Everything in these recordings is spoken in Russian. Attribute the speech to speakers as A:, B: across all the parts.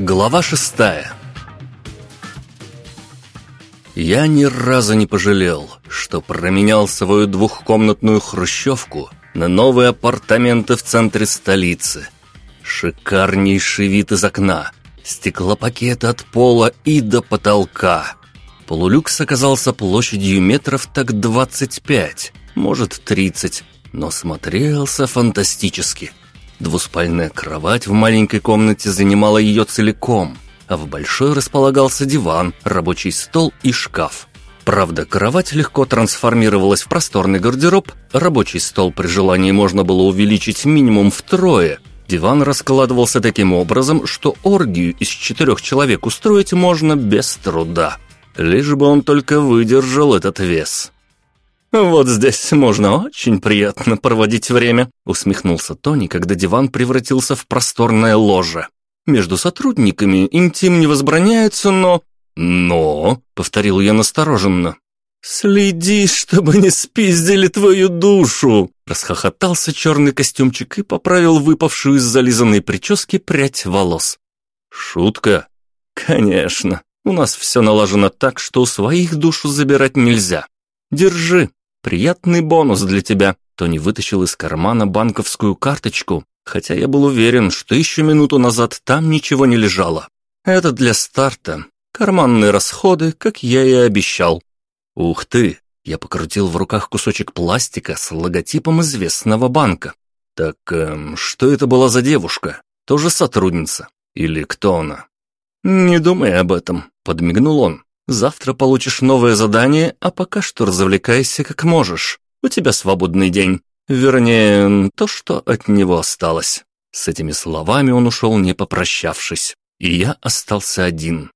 A: Глава шестая Я ни разу не пожалел, что променял свою двухкомнатную хрущевку на новые апартаменты в центре столицы. Шикарнейший вид из окна, стеклопакеты от пола и до потолка. Полулюкс оказался площадью метров так 25, может 30, но смотрелся фантастически. Двуспальная кровать в маленькой комнате занимала ее целиком, а в большой располагался диван, рабочий стол и шкаф. Правда, кровать легко трансформировалась в просторный гардероб, рабочий стол при желании можно было увеличить минимум втрое, диван раскладывался таким образом, что оргию из четырех человек устроить можно без труда. Лишь бы он только выдержал этот вес. «Вот здесь можно очень приятно проводить время», усмехнулся Тони, когда диван превратился в просторное ложе. «Между сотрудниками интим не возбраняется, но...» «Но...» — повторил я настороженно. «Следи, чтобы не спиздили твою душу!» Расхохотался черный костюмчик и поправил выпавшую из зализанной прически прядь волос. «Шутка?» «Конечно. У нас все налажено так, что у своих душу забирать нельзя. Держи, Приятный бонус для тебя. Тони вытащил из кармана банковскую карточку, хотя я был уверен, что еще минуту назад там ничего не лежало. Это для старта. Карманные расходы, как я и обещал. Ух ты! Я покрутил в руках кусочек пластика с логотипом известного банка. Так, эм, что это была за девушка? Тоже сотрудница? Или кто она? Не думай об этом, подмигнул он. Завтра получишь новое задание, а пока что развлекайся как можешь. У тебя свободный день. Вернее, то, что от него осталось». С этими словами он ушел, не попрощавшись, и я остался один.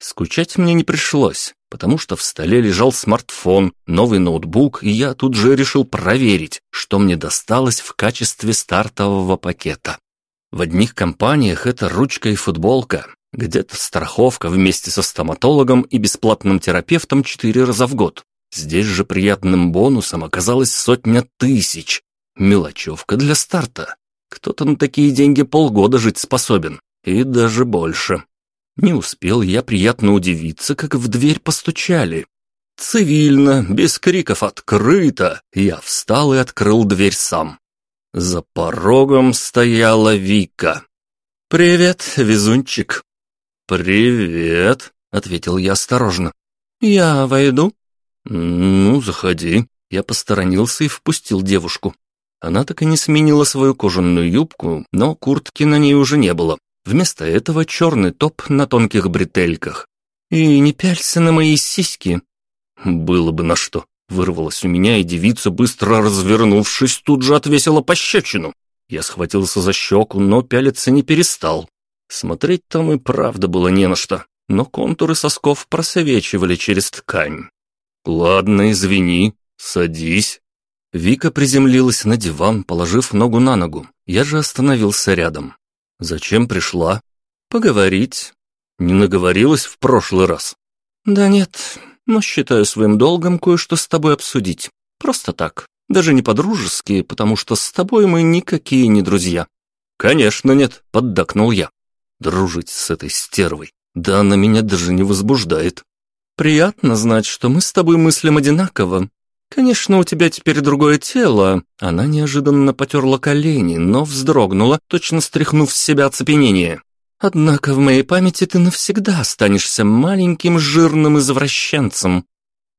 A: Скучать мне не пришлось, потому что в столе лежал смартфон, новый ноутбук, и я тут же решил проверить, что мне досталось в качестве стартового пакета. В одних компаниях это ручка и футболка, где-то страховка вместе со стоматологом и бесплатным терапевтом четыре раза в год. Здесь же приятным бонусом оказалась сотня тысяч. Мелочевка для старта. Кто-то на такие деньги полгода жить способен. И даже больше. Не успел я приятно удивиться, как в дверь постучали. Цивильно, без криков «открыто!» Я встал и открыл дверь сам. За порогом стояла Вика. «Привет, везунчик!» «Привет», — ответил я осторожно. «Я войду?» «Ну, заходи». Я посторонился и впустил девушку. Она так и не сменила свою кожаную юбку, но куртки на ней уже не было. Вместо этого черный топ на тонких бретельках. «И не пялься на мои сиськи». «Было бы на что». Вырвалась у меня, и девица, быстро развернувшись, тут же отвесила пощечину. Я схватился за щеку, но пялиться не перестал. Смотреть там и правда было не на что, но контуры сосков просвечивали через ткань. «Ладно, извини, садись». Вика приземлилась на диван, положив ногу на ногу. Я же остановился рядом. «Зачем пришла?» «Поговорить». «Не наговорилась в прошлый раз?» «Да нет, но считаю своим долгом кое-что с тобой обсудить. Просто так. Даже не по-дружески, потому что с тобой мы никакие не друзья». «Конечно нет», — поддакнул я дружить с этой стервой. Да она меня даже не возбуждает. Приятно знать, что мы с тобой мыслим одинаково. Конечно, у тебя теперь другое тело. Она неожиданно потерла колени, но вздрогнула, точно стряхнув с себя оцепенение. Однако в моей памяти ты навсегда останешься маленьким жирным извращенцем.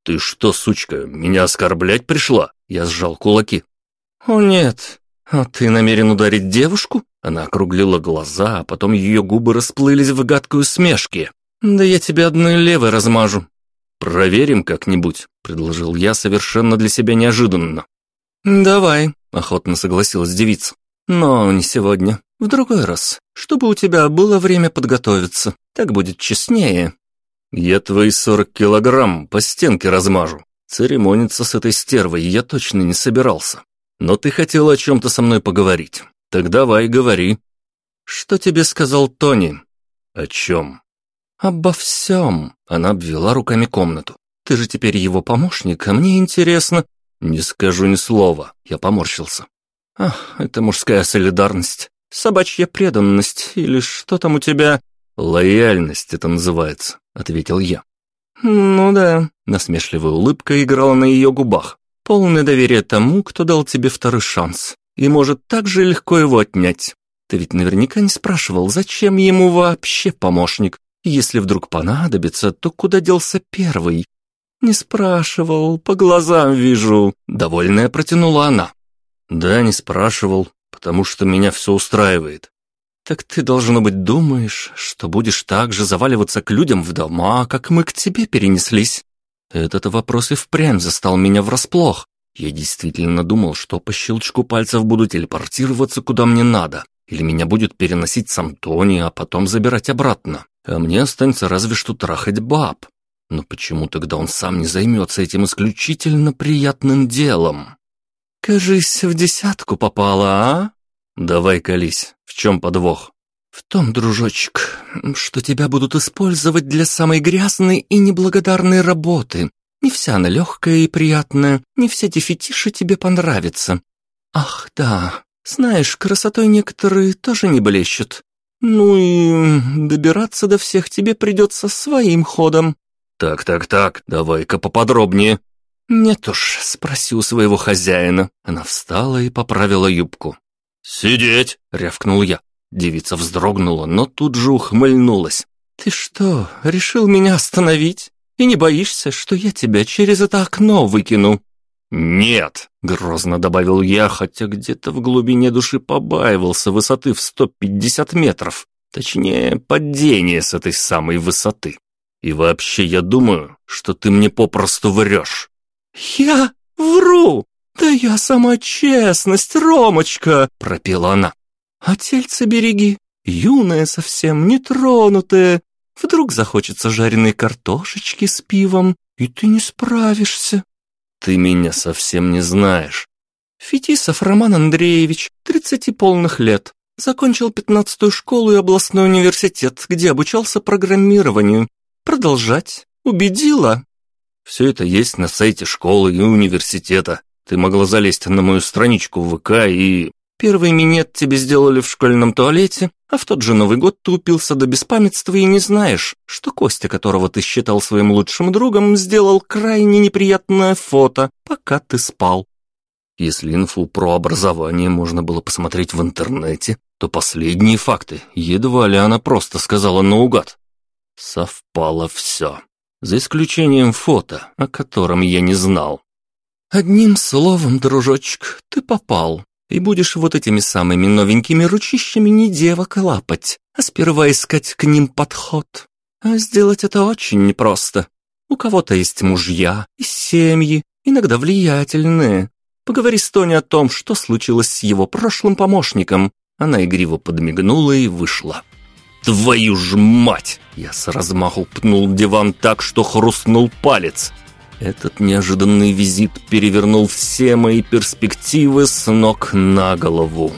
A: Ты что, сучка, меня оскорблять пришла? Я сжал кулаки. О нет, а ты намерен ударить девушку? Она округлила глаза, а потом ее губы расплылись в гадкой усмешке. «Да я тебе одной левой размажу». «Проверим как-нибудь», — предложил я совершенно для себя неожиданно. «Давай», — охотно согласилась девица. «Но не сегодня, в другой раз, чтобы у тебя было время подготовиться. Так будет честнее». «Я твои сорок килограмм по стенке размажу. Церемониться с этой стервой я точно не собирался. Но ты хотела о чем-то со мной поговорить. «Так давай, говори». «Что тебе сказал Тони?» «О чем?» «Обо всем», — она обвела руками комнату. «Ты же теперь его помощник, а мне интересно...» «Не скажу ни слова», — я поморщился. «Ах, это мужская солидарность, собачья преданность, или что там у тебя...» «Лояльность это называется», — ответил я.
B: «Ну да», — насмешливая улыбка играла на ее губах. «Полное доверие тому, кто дал тебе второй шанс, и может так же легко его отнять. Ты ведь наверняка не спрашивал, зачем ему вообще помощник? Если вдруг понадобится, то куда делся первый?» «Не спрашивал, по глазам вижу», — довольная протянула она.
A: «Да, не спрашивал, потому что меня все устраивает.
B: «Так ты, должно быть, думаешь, что будешь так же заваливаться к людям в дома, как мы к тебе перенеслись?» Этот вопрос и впрямь застал меня врасплох. Я действительно думал, что по щелчку пальцев буду телепортироваться куда мне надо, или меня будет переносить сам Тони, а потом забирать обратно. А мне останется разве что трахать баб. Но почему тогда он сам не займется этим исключительно приятным делом? «Кажись, в десятку попала, а?»
A: «Давай колись, в чем подвох?»
B: «В том, дружочек, что тебя будут использовать для самой грязной и неблагодарной работы. Не вся она легкая и приятная, не все эти фетиши тебе понравятся. Ах, да, знаешь, красотой некоторые тоже не блещут. Ну и добираться до всех тебе придется своим ходом».
A: «Так-так-так, давай-ка поподробнее».
B: «Нет уж, спроси у своего хозяина». Она встала и поправила юбку.
A: «Сидеть!» — рявкнул я.
B: Девица вздрогнула, но тут же ухмыльнулась. «Ты что, решил меня остановить? И не боишься, что я тебя через это окно выкину?»
A: «Нет!» — грозно добавил я, хотя где-то в глубине души побаивался высоты в 150 метров. Точнее, падение с этой самой высоты. И вообще я думаю, что ты мне попросту врешь.
B: «Я вру!» «Да я сама честность, Ромочка!» — пропела она. «А тельце береги, юная совсем, нетронутая. Вдруг захочется жареной картошечки с пивом, и ты не справишься».
A: «Ты меня совсем не знаешь».
B: Фетисов Роман Андреевич, тридцати полных лет. Закончил пятнадцатую школу и областной университет, где обучался программированию. Продолжать. Убедила.
A: Все это есть на сайте школы и университета. Ты могла залезть на мою страничку в ВК и...
B: Первый минет тебе сделали в школьном туалете, а в тот же Новый год ты упился до беспамятства и не знаешь, что Костя, которого ты считал своим лучшим другом, сделал крайне неприятное фото, пока ты спал.
A: Если инфу про образование можно было посмотреть в интернете, то последние факты едва ли она просто сказала наугад. Совпало все. За исключением фото, о котором я не знал.
B: «Одним словом, дружочек, ты попал, и будешь вот этими самыми новенькими ручищами не девок лапать, а сперва искать к ним подход. А сделать это очень непросто. У кого-то есть мужья и семьи, иногда влиятельные. Поговори с Тони о том, что случилось с его прошлым помощником». Она игриво подмигнула и вышла.
A: «Твою ж мать!» Я с размаху пнул диван так, что хрустнул палец – этот неожиданный визит перевернул все мои перспективы с ног на голову.